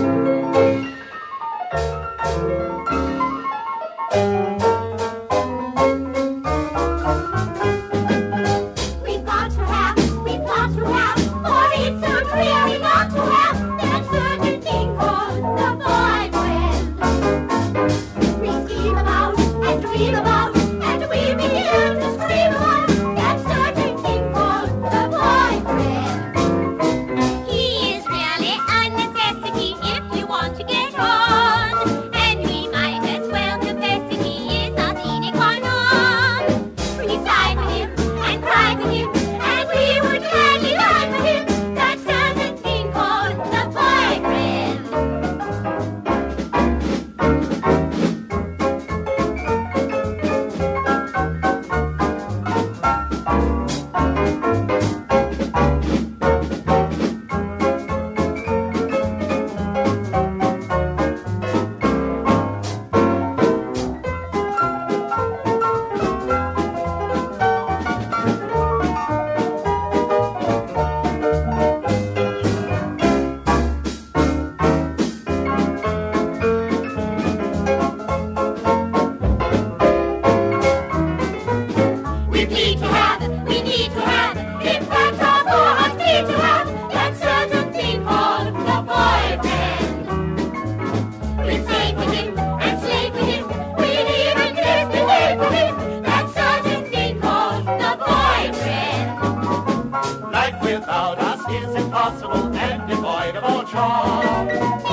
Música and cry for We need to have, we need to have, in fact our poor hearts need to have that certain thing called the boyfriend. We'd save for him and slave for him, we'd even kiss the day for him, that certain thing called the boyfriend. Life without us is impossible and devoid of all charm.